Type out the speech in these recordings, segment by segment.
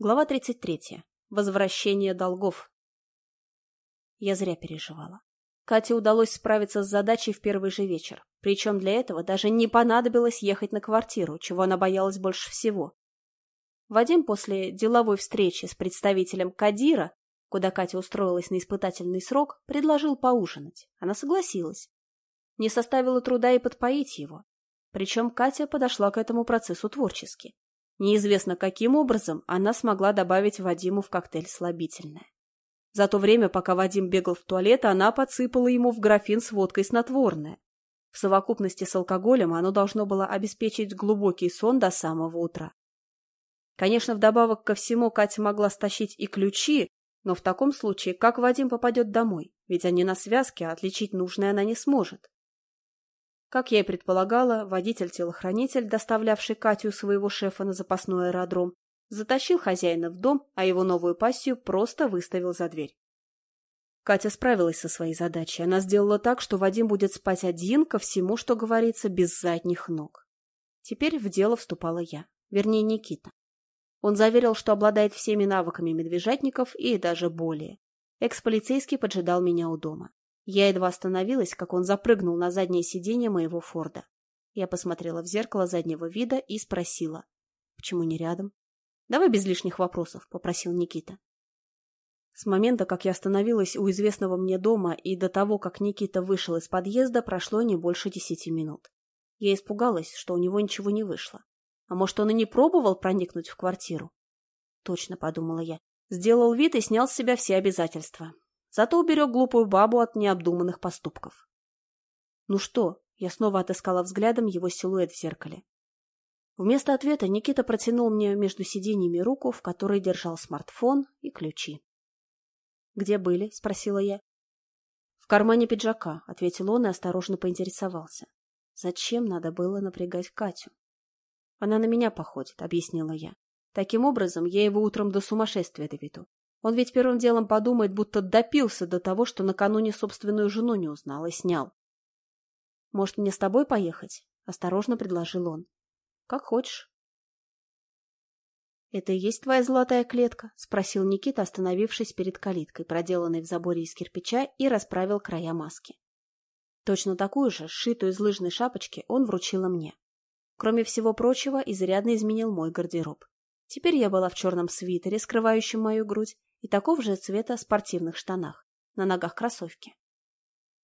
Глава 33. Возвращение долгов. Я зря переживала. Кате удалось справиться с задачей в первый же вечер. Причем для этого даже не понадобилось ехать на квартиру, чего она боялась больше всего. Вадим после деловой встречи с представителем Кадира, куда Катя устроилась на испытательный срок, предложил поужинать. Она согласилась. Не составило труда и подпоить его. Причем Катя подошла к этому процессу творчески. Неизвестно каким образом она смогла добавить Вадиму в коктейль слабительное. За то время, пока Вадим бегал в туалет, она подсыпала ему в графин с водкой снотворное. В совокупности с алкоголем оно должно было обеспечить глубокий сон до самого утра. Конечно, вдобавок ко всему Катя могла стащить и ключи, но в таком случае как Вадим попадет домой? Ведь они на связке, а отличить нужное она не сможет. Как я и предполагала, водитель-телохранитель, доставлявший Катю своего шефа на запасной аэродром, затащил хозяина в дом, а его новую пассию просто выставил за дверь. Катя справилась со своей задачей. Она сделала так, что Вадим будет спать один ко всему, что говорится, без задних ног. Теперь в дело вступала я, вернее Никита. Он заверил, что обладает всеми навыками медвежатников и даже более. Экс-полицейский поджидал меня у дома. Я едва остановилась, как он запрыгнул на заднее сиденье моего Форда. Я посмотрела в зеркало заднего вида и спросила. «Почему не рядом?» «Давай без лишних вопросов», — попросил Никита. С момента, как я остановилась у известного мне дома и до того, как Никита вышел из подъезда, прошло не больше десяти минут. Я испугалась, что у него ничего не вышло. А может, он и не пробовал проникнуть в квартиру? Точно, подумала я. Сделал вид и снял с себя все обязательства. Зато уберег глупую бабу от необдуманных поступков. «Ну что?» — я снова отыскала взглядом его силуэт в зеркале. Вместо ответа Никита протянул мне между сиденьями руку, в которой держал смартфон и ключи. «Где были?» — спросила я. «В кармане пиджака», — ответил он и осторожно поинтересовался. «Зачем надо было напрягать Катю?» «Она на меня походит», — объяснила я. «Таким образом, я его утром до сумасшествия доведу. Он ведь первым делом подумает, будто допился до того, что накануне собственную жену не узнал и снял. «Может, мне с тобой поехать?» — осторожно предложил он. «Как хочешь». «Это и есть твоя золотая клетка?» — спросил Никита, остановившись перед калиткой, проделанной в заборе из кирпича, и расправил края маски. Точно такую же, сшитую из лыжной шапочки, он вручила мне. Кроме всего прочего, изрядно изменил мой гардероб. Теперь я была в черном свитере, скрывающем мою грудь, и такого же цвета спортивных штанах, на ногах кроссовки.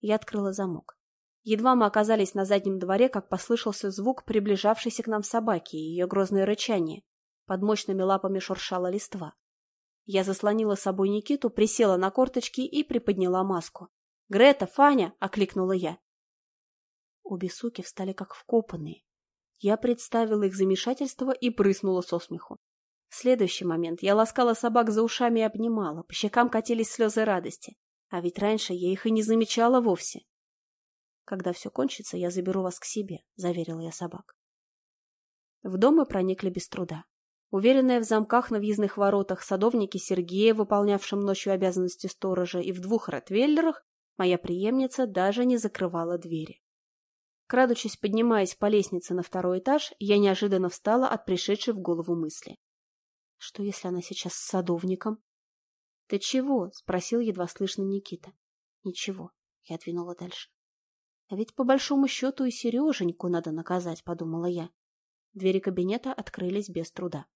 Я открыла замок. Едва мы оказались на заднем дворе, как послышался звук приближавшейся к нам собаки и ее грозное рычание. Под мощными лапами шуршала листва. Я заслонила собой Никиту, присела на корточки и приподняла маску. «Грета! Фаня!» — окликнула я. Обе суки встали как вкопанные. Я представила их замешательство и прыснула со смеху. Следующий момент я ласкала собак за ушами и обнимала, по щекам катились слезы радости. А ведь раньше я их и не замечала вовсе. «Когда все кончится, я заберу вас к себе», — заверила я собак. В дом мы проникли без труда. Уверенная в замках на въездных воротах, садовники Сергея, выполнявшем ночью обязанности сторожа, и в двух ротвейлерах, моя преемница даже не закрывала двери. Крадучись, поднимаясь по лестнице на второй этаж, я неожиданно встала от пришедшей в голову мысли. Что, если она сейчас с садовником? — Ты чего? — спросил едва слышно Никита. — Ничего. Я двинула дальше. — А ведь по большому счету и Сереженьку надо наказать, — подумала я. Двери кабинета открылись без труда.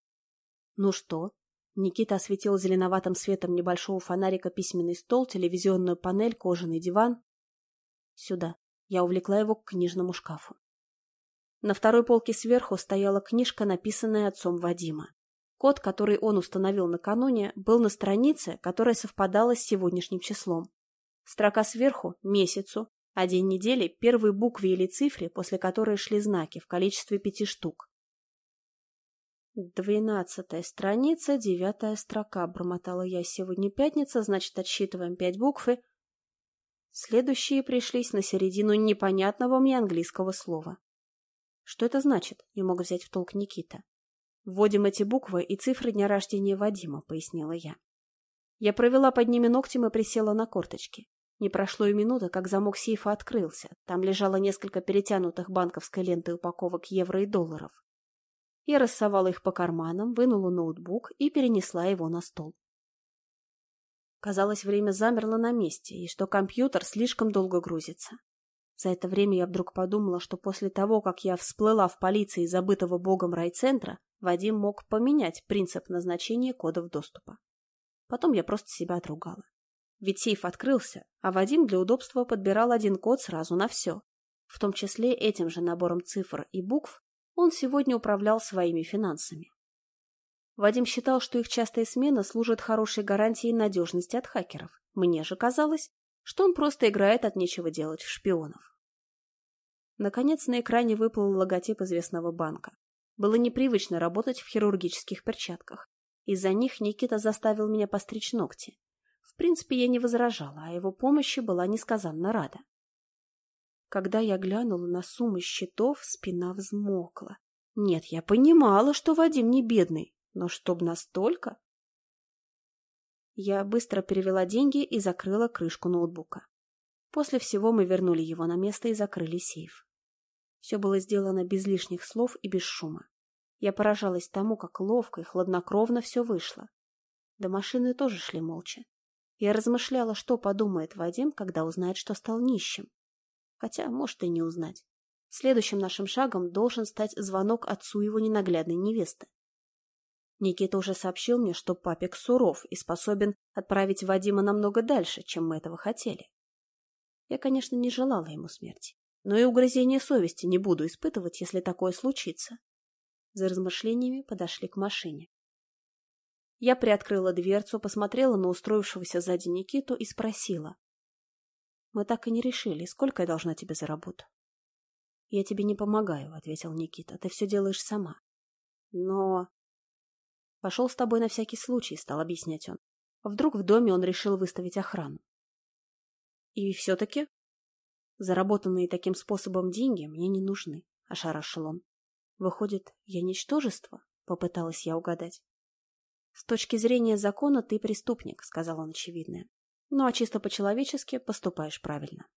— Ну что? Никита осветил зеленоватым светом небольшого фонарика письменный стол, телевизионную панель, кожаный диван. — Сюда. Я увлекла его к книжному шкафу. На второй полке сверху стояла книжка, написанная отцом Вадима. Код, который он установил накануне, был на странице, которая совпадала с сегодняшним числом. Строка сверху – месяцу, а день недели – первой букве или цифре, после которой шли знаки в количестве пяти штук. «Двенадцатая страница, девятая строка», — бормотала я. «Сегодня пятница, значит, отсчитываем пять букв и...» Следующие пришлись на середину непонятного мне английского слова. «Что это значит?» — не мог взять в толк Никита. «Вводим эти буквы и цифры дня рождения Вадима», — пояснила я. Я провела под ними ногтем и присела на корточки. Не прошло и минуты, как замок сейфа открылся. Там лежало несколько перетянутых банковской лентой упаковок евро и долларов. Я рассовала их по карманам, вынула ноутбук и перенесла его на стол. Казалось, время замерло на месте, и что компьютер слишком долго грузится. За это время я вдруг подумала, что после того, как я всплыла в полиции забытого богом райцентра, Вадим мог поменять принцип назначения кодов доступа. Потом я просто себя отругала. Ведь сейф открылся, а Вадим для удобства подбирал один код сразу на все. В том числе этим же набором цифр и букв он сегодня управлял своими финансами. Вадим считал, что их частая смена служит хорошей гарантией надежности от хакеров. Мне же казалось, что он просто играет от нечего делать в шпионов. Наконец на экране выплыл логотип известного банка. Было непривычно работать в хирургических перчатках. Из-за них Никита заставил меня постричь ногти. В принципе, я не возражала, а его помощи была несказанно рада. Когда я глянула на суммы счетов, спина взмокла. Нет, я понимала, что Вадим не бедный, но чтоб настолько... Я быстро перевела деньги и закрыла крышку ноутбука. После всего мы вернули его на место и закрыли сейф. Все было сделано без лишних слов и без шума. Я поражалась тому, как ловко и хладнокровно все вышло. До машины тоже шли молча. Я размышляла, что подумает Вадим, когда узнает, что стал нищим. Хотя, может, и не узнать. Следующим нашим шагом должен стать звонок отцу его ненаглядной невесты. Никита уже сообщил мне, что папик суров и способен отправить Вадима намного дальше, чем мы этого хотели. Я, конечно, не желала ему смерти, но и угрызения совести не буду испытывать, если такое случится. За размышлениями подошли к машине. Я приоткрыла дверцу, посмотрела на устроившегося сзади Никиту и спросила. «Мы так и не решили, сколько я должна тебе за работу?» «Я тебе не помогаю», — ответил Никита. «Ты все делаешь сама». «Но...» «Пошел с тобой на всякий случай», — стал объяснять он. Вдруг в доме он решил выставить охрану. «И все-таки...» «Заработанные таким способом деньги мне не нужны», — ошарашил он. «Выходит, я ничтожество?» — попыталась я угадать. «С точки зрения закона ты преступник», — сказал он очевидное. «Ну а чисто по-человечески поступаешь правильно».